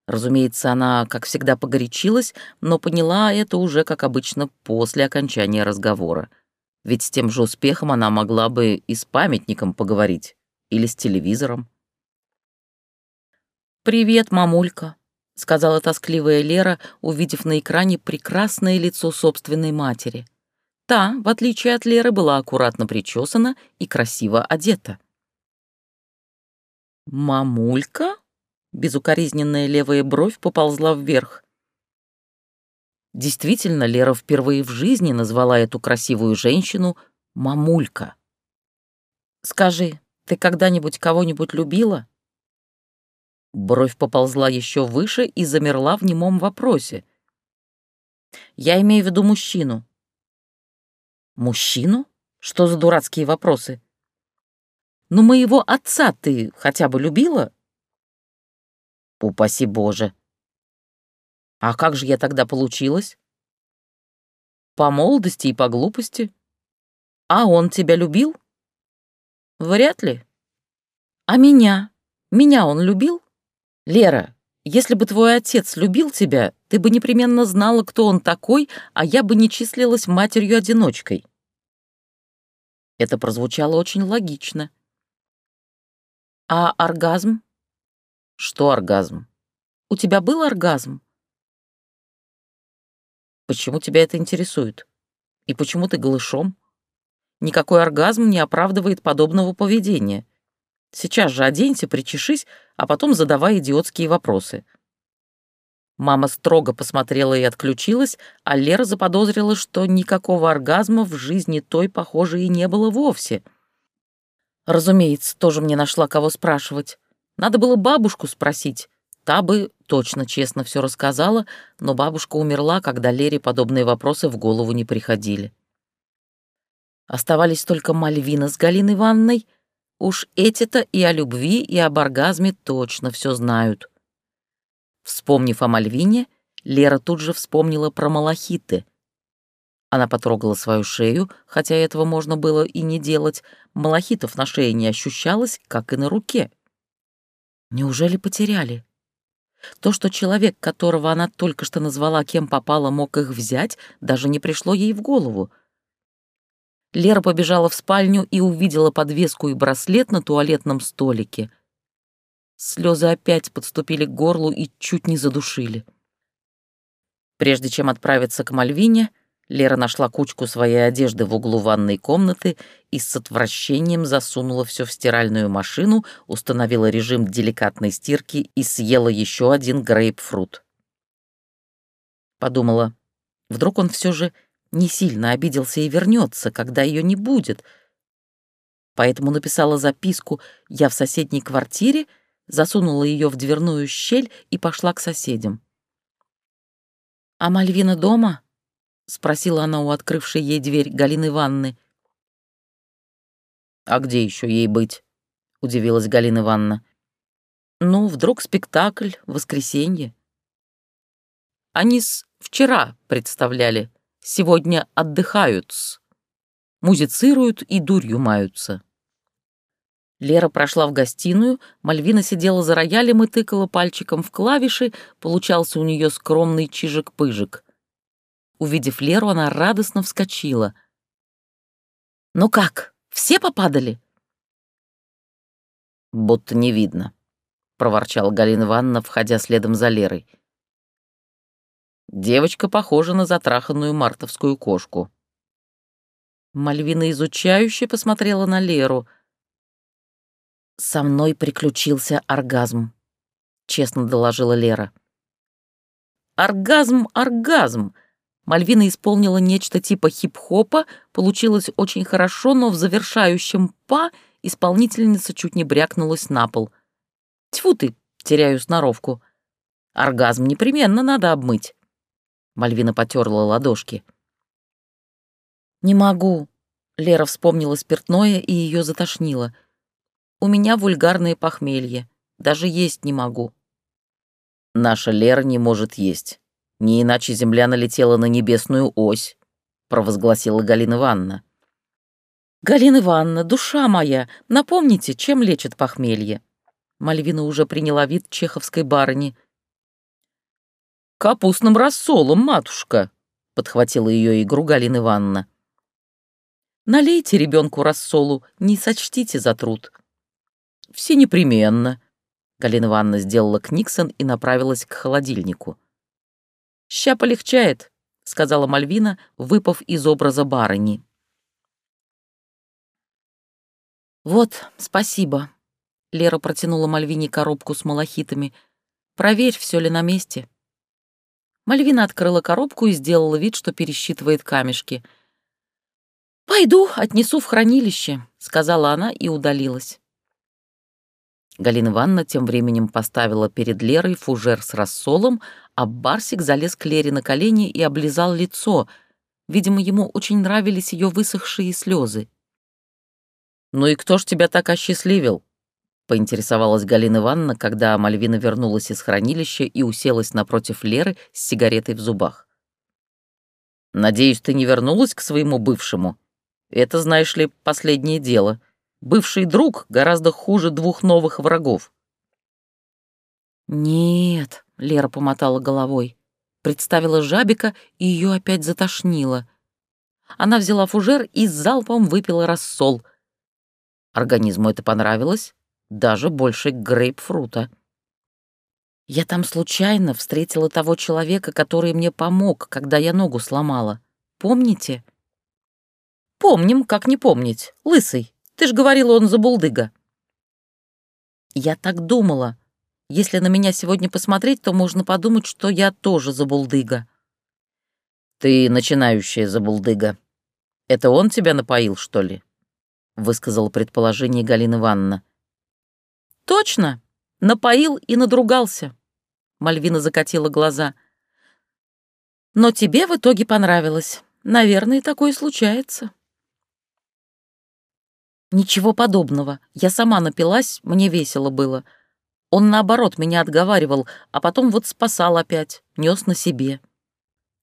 B: Разумеется, она, как всегда, погорячилась, но поняла это уже, как обычно, после окончания разговора. Ведь с тем же успехом она могла бы и с памятником поговорить, или с телевизором. «Привет, мамулька», — сказала тоскливая Лера, увидев на экране прекрасное лицо собственной матери. Та, в отличие от Леры, была аккуратно причесана и красиво одета. «Мамулька?» — безукоризненная левая бровь поползла вверх. Действительно, Лера впервые в жизни назвала эту красивую женщину «мамулька». «Скажи, ты когда-нибудь кого-нибудь любила?» Бровь поползла еще выше и замерла в немом вопросе. «Я имею в виду мужчину». «Мужчину? Что за дурацкие вопросы?» «Ну, моего отца ты хотя бы любила?» «Упаси Боже!» «А как же я тогда получилась?» «По молодости и по глупости. А он тебя любил?» «Вряд ли». «А меня? Меня он любил?» «Лера, если бы твой отец любил тебя, ты бы непременно знала, кто он такой, а я бы не числилась матерью-одиночкой». Это прозвучало очень логично. «А оргазм?» «Что оргазм?» «У тебя был оргазм?» «Почему тебя это интересует? И почему ты голышом?» Никакой оргазм не оправдывает подобного поведения. Сейчас же оденься, причешись, а потом задавай идиотские вопросы». Мама строго посмотрела и отключилась, а Лера заподозрила, что никакого оргазма в жизни той, похоже, и не было вовсе. Разумеется, тоже мне нашла кого спрашивать. Надо было бабушку спросить. Та бы точно честно все рассказала, но бабушка умерла, когда Лере подобные вопросы в голову не приходили. Оставались только Мальвина с Галиной Ивановной — Уж эти-то и о любви, и об оргазме точно все знают. Вспомнив о Мальвине, Лера тут же вспомнила про малахиты. Она потрогала свою шею, хотя этого можно было и не делать. Малахитов на шее не ощущалось, как и на руке. Неужели потеряли? То, что человек, которого она только что назвала кем попало, мог их взять, даже не пришло ей в голову — Лера побежала в спальню и увидела подвеску и браслет на туалетном столике. Слезы опять подступили к горлу и чуть не задушили. Прежде чем отправиться к Мальвине, Лера нашла кучку своей одежды в углу ванной комнаты и с отвращением засунула все в стиральную машину, установила режим деликатной стирки и съела еще один грейпфрут. Подумала, вдруг он все же не сильно обиделся и вернется, когда ее не будет. Поэтому написала записку «Я в соседней квартире», засунула ее в дверную щель и пошла к соседям. «А Мальвина дома?» — спросила она у открывшей ей дверь Галины Ивановны. «А где еще ей быть?» — удивилась Галина Ивановна. «Ну, вдруг спектакль, воскресенье». «Они с вчера представляли», Сегодня отдыхают, музицируют и дурью маются. Лера прошла в гостиную, Мальвина сидела за роялем и тыкала пальчиком в клавиши, получался у нее скромный чижик-пыжик. Увидев Леру, она радостно вскочила. «Ну как, все попадали?» «Будто не видно», — проворчала Галина Ивановна, входя следом за Лерой. Девочка похожа на затраханную мартовскую кошку. Мальвина изучающе посмотрела на Леру. «Со мной приключился оргазм», — честно доложила Лера. «Оргазм, оргазм!» Мальвина исполнила нечто типа хип-хопа, получилось очень хорошо, но в завершающем «па» исполнительница чуть не брякнулась на пол. «Тьфу ты!» — теряю сноровку. «Оргазм непременно надо обмыть». Мальвина потерла ладошки. «Не могу», — Лера вспомнила спиртное и ее затошнило. «У меня вульгарное похмелье. Даже есть не могу». «Наша Лера не может есть.
A: Не иначе Земля налетела на небесную ось, провозгласила Галина Ивановна.
B: «Галина Ивановна, душа моя, напомните, чем лечит похмелье?» Мальвина уже приняла вид чеховской барыни.
A: «Капустным рассолом, матушка», — подхватила ее игру Галина Ивановна.
B: «Налейте ребенку рассолу, не сочтите за труд».
A: «Все непременно», — Галина Ивановна сделала книксон и направилась к холодильнику.
B: «Ща полегчает», — сказала Мальвина, выпав из образа барыни. «Вот, спасибо», — Лера протянула Мальвине коробку с малахитами. «Проверь, все ли на месте». Мальвина открыла коробку и сделала вид, что пересчитывает камешки. «Пойду, отнесу в хранилище», — сказала она и удалилась.
A: Галина Ивановна тем временем поставила перед Лерой фужер с рассолом, а Барсик залез к Лере на колени и облизал лицо. Видимо, ему очень нравились ее высохшие слезы. «Ну и кто ж тебя так осчастливил?» — поинтересовалась Галина Ивановна, когда Мальвина вернулась из хранилища и уселась напротив Леры с сигаретой в зубах. «Надеюсь, ты не вернулась к своему бывшему? Это, знаешь ли, последнее дело. Бывший друг гораздо хуже двух новых врагов».
B: «Нет», — Лера помотала головой. Представила жабика, и ее опять затошнило. Она взяла фужер и залпом выпила рассол. Организму это понравилось, даже больше грейпфрута. Я там случайно встретила того человека, который мне помог, когда я ногу сломала. Помните? Помним, как не помнить. Лысый. Ты ж говорила, он забулдыга. Я так думала. Если на меня сегодня посмотреть, то можно подумать, что я тоже забулдыга.
A: Ты начинающая забулдыга. Это он тебя напоил, что ли? Высказала предположение Галина Ивановна.
B: Точно. Напоил и надругался. Мальвина закатила глаза. Но тебе в итоге понравилось. Наверное, такое случается. Ничего подобного. Я сама напилась, мне весело было. Он, наоборот, меня отговаривал, а потом вот спасал опять, нес на себе.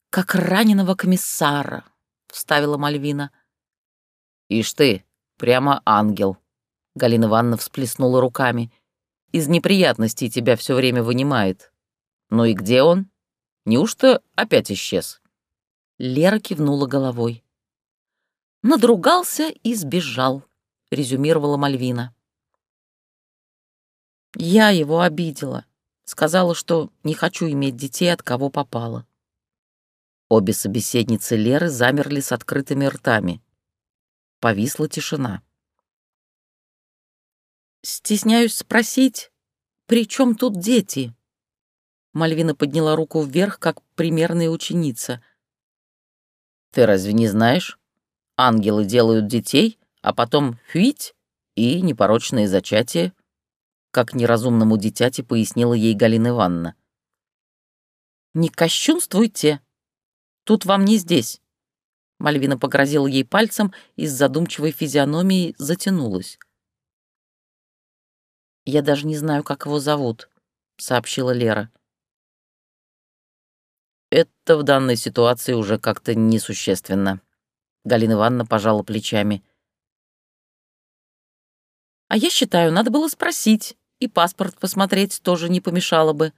B: «Как раненого комиссара», — вставила Мальвина.
A: «Ишь ты, прямо ангел», — Галина Ивановна всплеснула руками. «Из неприятностей тебя все время вынимает. Ну и где он? Неужто опять исчез?»
B: Лера кивнула головой. Надругался и сбежал. — резюмировала Мальвина. «Я его обидела. Сказала, что не хочу иметь детей, от кого попало».
A: Обе собеседницы Леры замерли с открытыми ртами. Повисла тишина.
B: «Стесняюсь спросить, при чем тут дети?» Мальвина подняла руку вверх, как примерная ученица.
A: «Ты разве не знаешь? Ангелы делают детей, а потом фить и непорочное зачатие, как неразумному дитяти пояснила ей Галина Ивановна.
B: «Не кощунствуйте! Тут вам не здесь!» Мальвина погрозила ей пальцем и с задумчивой физиономией затянулась. «Я даже не знаю, как его зовут», — сообщила Лера.
A: «Это в данной ситуации уже как-то несущественно», — Галина Ивановна пожала плечами.
B: А я считаю, надо было спросить, и паспорт посмотреть тоже не помешало бы.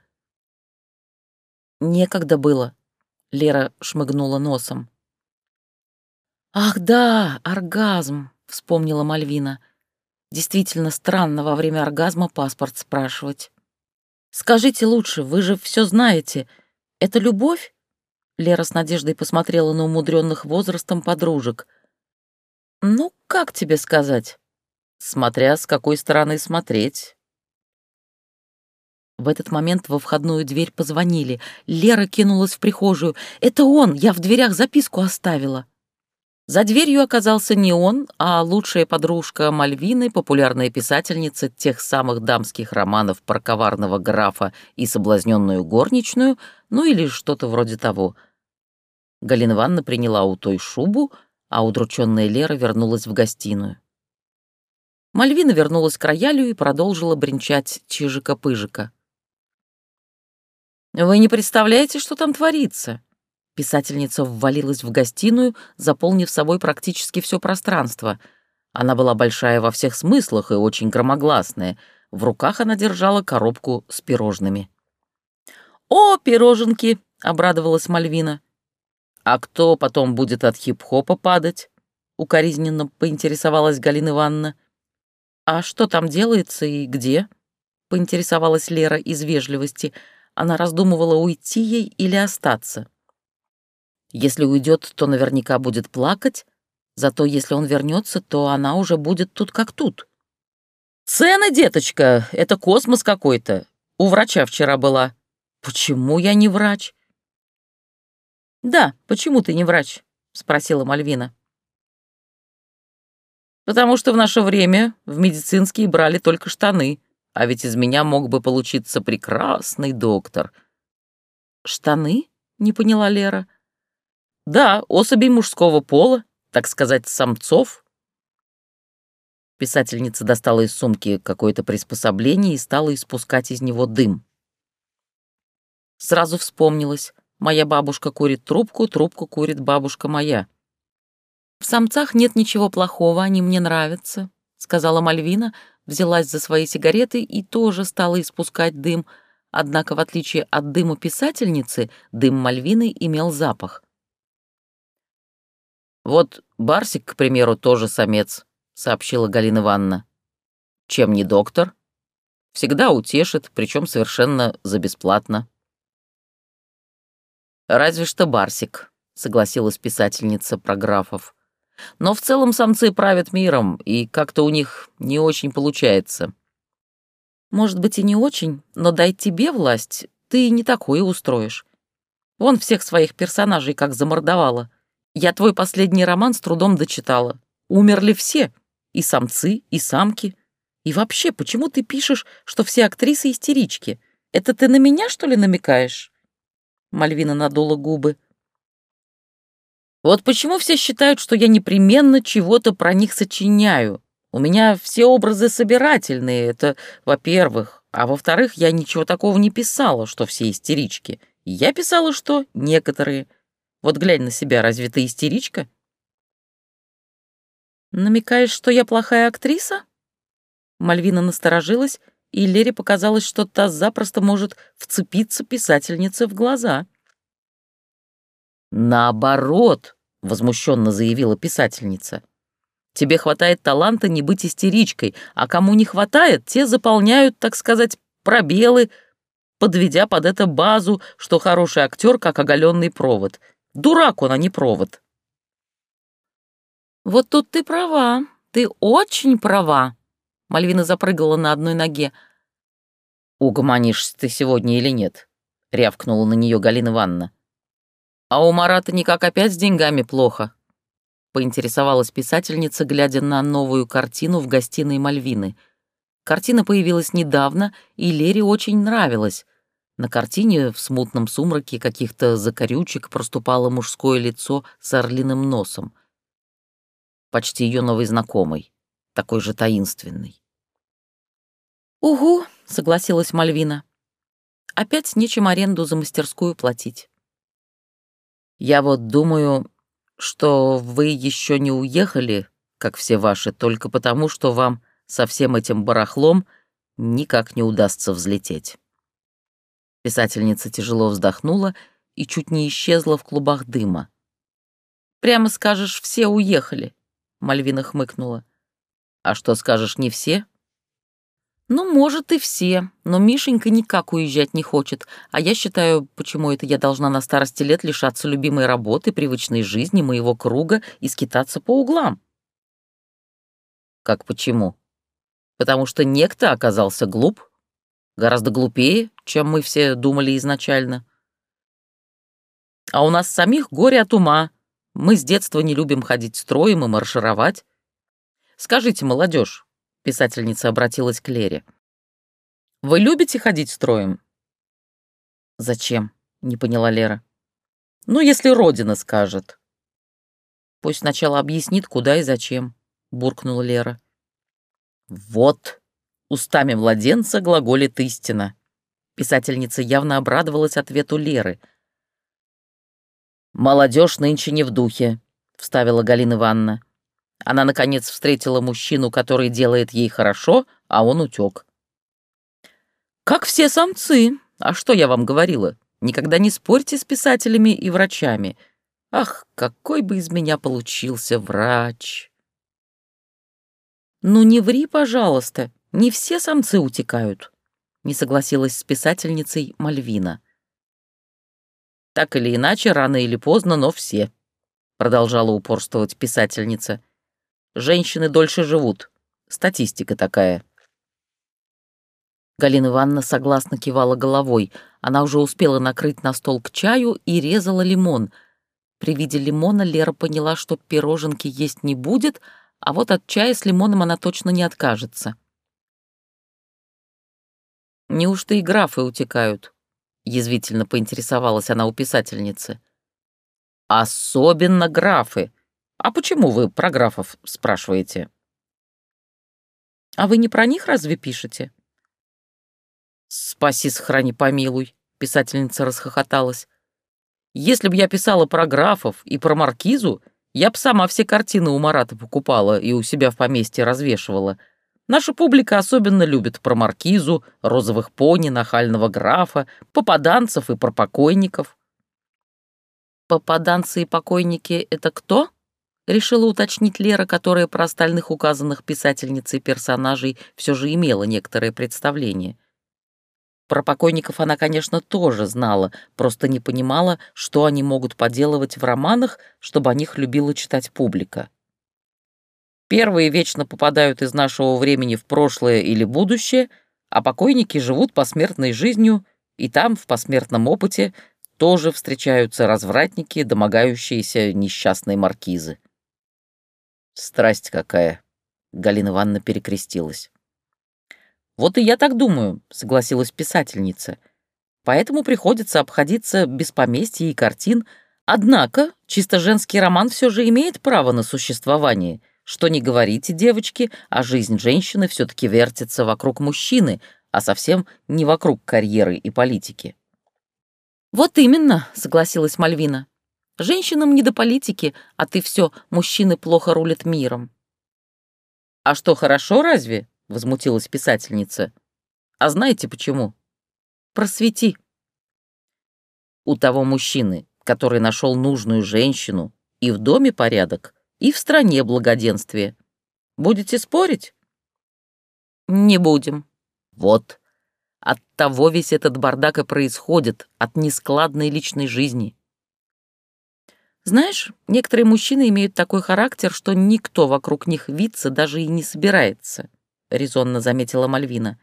B: Некогда было. Лера шмыгнула носом. «Ах да, оргазм», — вспомнила Мальвина. «Действительно странно во время оргазма паспорт спрашивать. Скажите лучше, вы же все знаете. Это любовь?» Лера с надеждой посмотрела на умудренных возрастом подружек. «Ну, как тебе сказать?» Смотря с какой стороны смотреть. В этот момент во входную дверь позвонили. Лера кинулась в прихожую. «Это он! Я в дверях записку оставила!» За дверью оказался не он, а лучшая подружка Мальвины, популярная писательница тех самых дамских романов про коварного графа и соблазненную горничную, ну или что-то вроде того. Галина Ивановна приняла у той шубу, а удрученная Лера вернулась в гостиную. Мальвина вернулась к роялю и продолжила бренчать чижика-пыжика. Вы не представляете, что там творится?» Писательница ввалилась в гостиную, заполнив собой практически все пространство. Она была большая во всех смыслах и очень громогласная. В руках она держала коробку с пирожными. «О, пироженки!» — обрадовалась Мальвина. «А кто потом будет от хип-хопа падать?» — укоризненно поинтересовалась Галина Ивановна. «А что там делается и где?» — поинтересовалась Лера из вежливости. Она раздумывала, уйти ей или остаться. Если уйдет, то наверняка будет плакать, зато если он вернется, то она уже будет тут как тут. «Цены, деточка, это космос какой-то. У врача вчера была. Почему я не врач?» «Да, почему ты не врач?» — спросила Мальвина. «Потому что в наше время в медицинские брали только штаны, а ведь из меня мог бы получиться прекрасный доктор». «Штаны?» — не поняла Лера. Да, особей мужского пола, так сказать, самцов. Писательница достала из сумки какое-то приспособление и стала испускать из него дым. Сразу вспомнилось. Моя бабушка курит трубку, трубку курит бабушка моя. «В самцах нет ничего плохого, они мне нравятся», — сказала Мальвина, взялась за свои сигареты и тоже стала испускать дым, однако, в отличие от дыма писательницы, дым Мальвины имел запах. «Вот Барсик, к примеру, тоже самец», — сообщила Галина Ивановна. «Чем не доктор? Всегда утешит, причем совершенно за бесплатно». «Разве что Барсик», — согласилась писательница про графов. «Но в целом самцы правят миром, и как-то у них не очень получается». «Может быть, и не очень, но дай тебе власть, ты не такое устроишь. Вон всех своих персонажей как замордовала. Я твой последний роман с трудом дочитала. Умерли все. И самцы, и самки. И вообще, почему ты пишешь, что все актрисы истерички? Это ты на меня, что ли, намекаешь?» Мальвина надула губы. «Вот почему все считают, что я непременно чего-то про них сочиняю? У меня все образы собирательные, это во-первых. А во-вторых, я ничего такого не писала, что все истерички. Я писала, что некоторые — вот глянь на себя, разве ты истеричка? Намекаешь, что я плохая актриса? Мальвина насторожилась, и Лере показалось, что та запросто может вцепиться писательнице в глаза. «Наоборот», — возмущенно заявила писательница. «Тебе хватает таланта не быть истеричкой, а кому не хватает, те заполняют, так сказать, пробелы, подведя под это базу, что хороший актер как оголенный провод. Дурак он, а не провод. Вот тут ты права, ты очень права. Мальвина запрыгала на одной ноге. «Угомонишься ты сегодня или нет?» — рявкнула на нее Галина Ивановна. «А у Марата никак опять с деньгами плохо?» — поинтересовалась писательница, глядя на новую картину в гостиной Мальвины. Картина появилась недавно, и Лере очень нравилась. На картине в смутном сумраке каких-то закорючек проступало мужское лицо с орлиным носом. Почти ее новый знакомый, такой же таинственный. «Угу», — согласилась Мальвина. «Опять нечем аренду за мастерскую платить». «Я вот думаю, что вы еще не уехали, как все ваши, только потому, что вам со всем этим барахлом никак не удастся взлететь». Писательница тяжело вздохнула и чуть не исчезла в клубах дыма. «Прямо скажешь, все уехали», — Мальвина хмыкнула. «А что скажешь, не все?» «Ну, может, и все, но Мишенька никак уезжать не хочет, а я считаю, почему это я должна на старости лет лишаться любимой работы, привычной жизни, моего круга и скитаться по углам». «Как почему? Потому что некто оказался глуп?» Гораздо глупее, чем мы все думали изначально. А у нас самих горе от ума. Мы с детства не любим ходить строем и маршировать. Скажите, молодежь, писательница обратилась к Лере. Вы любите ходить строем? Зачем? Не поняла Лера. Ну, если Родина скажет. Пусть сначала объяснит, куда и зачем, буркнула Лера. Вот, устами младенца глаголит истина. Писательница явно обрадовалась ответу Леры. «Молодежь нынче не в духе», — вставила Галина Ивановна. Она, наконец, встретила мужчину, который делает ей хорошо, а он утек. «Как все самцы. А что я вам говорила? Никогда не спорьте с писателями и врачами. Ах, какой бы из меня получился врач!» «Ну не ври, пожалуйста, не все самцы утекают», — не согласилась с писательницей Мальвина. «Так или иначе, рано или поздно, но все», — продолжала упорствовать писательница. «Женщины дольше живут. Статистика такая». Галина Ивановна согласно кивала головой. Она уже успела накрыть на стол к чаю и резала лимон. При виде лимона Лера поняла, что пироженки есть не будет, а вот от чая с лимоном она точно не откажется. «Неужто и графы утекают?» — язвительно поинтересовалась она у писательницы. «Особенно графы. А почему вы про графов спрашиваете?» «А вы не про них разве пишете?» «Спаси, сохрани, помилуй», — писательница расхохоталась. «Если б я писала про графов и про маркизу, я б сама все картины у Марата покупала и у себя в поместье развешивала. Наша публика особенно любит про маркизу, розовых пони, нахального графа, попаданцев и про покойников». «Попаданцы и покойники — это кто?» — решила уточнить Лера, которая про остальных указанных писательниц и персонажей все же имела некоторое представление — про покойников она, конечно, тоже знала, просто не понимала, что они могут поделывать в романах, чтобы о них любила читать публика. Первые вечно попадают из нашего времени в прошлое или будущее, а покойники живут посмертной жизнью, и там, в посмертном опыте, тоже встречаются развратники, домогающиеся несчастной маркизы. «Страсть какая!» — Галина Ивановна перекрестилась. «Вот и я так думаю», — согласилась писательница. «Поэтому приходится обходиться без поместья и картин. Однако чисто женский роман все же имеет право на существование. Что не говорите, девочки, а жизнь женщины все-таки вертится вокруг мужчины, а совсем не вокруг карьеры и политики». «Вот именно», — согласилась Мальвина. «Женщинам не до политики, а ты все, мужчины плохо рулят миром». «А что, хорошо разве?» возмутилась писательница. А знаете почему? Просвети. У того мужчины, который нашел нужную женщину, и в доме порядок, и в стране благоденствие. Будете спорить? Не будем. Вот. От того весь этот бардак и происходит, от нескладной личной жизни. Знаешь, некоторые мужчины имеют такой характер, что никто вокруг них виться даже и не собирается. — резонно заметила Мальвина.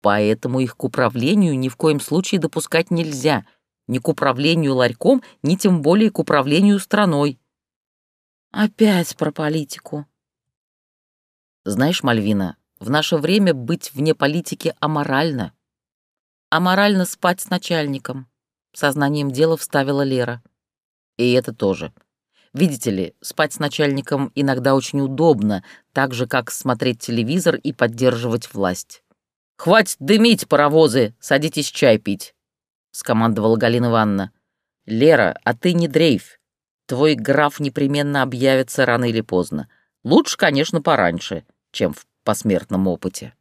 B: «Поэтому их к управлению ни в коем случае допускать нельзя. Ни к управлению ларьком, ни тем более к управлению страной». «Опять про политику». «Знаешь, Мальвина, в наше время быть вне политики аморально». «Аморально спать с начальником», — сознанием дела вставила Лера. «И это тоже. Видите ли, спать с начальником иногда очень удобно, так же, как смотреть телевизор и поддерживать власть. «Хватит дымить, паровозы! Садитесь чай пить!» — скомандовала Галина Ивановна. «Лера, а ты не дрейфь. Твой граф непременно объявится рано или поздно. Лучше, конечно, пораньше, чем в посмертном опыте».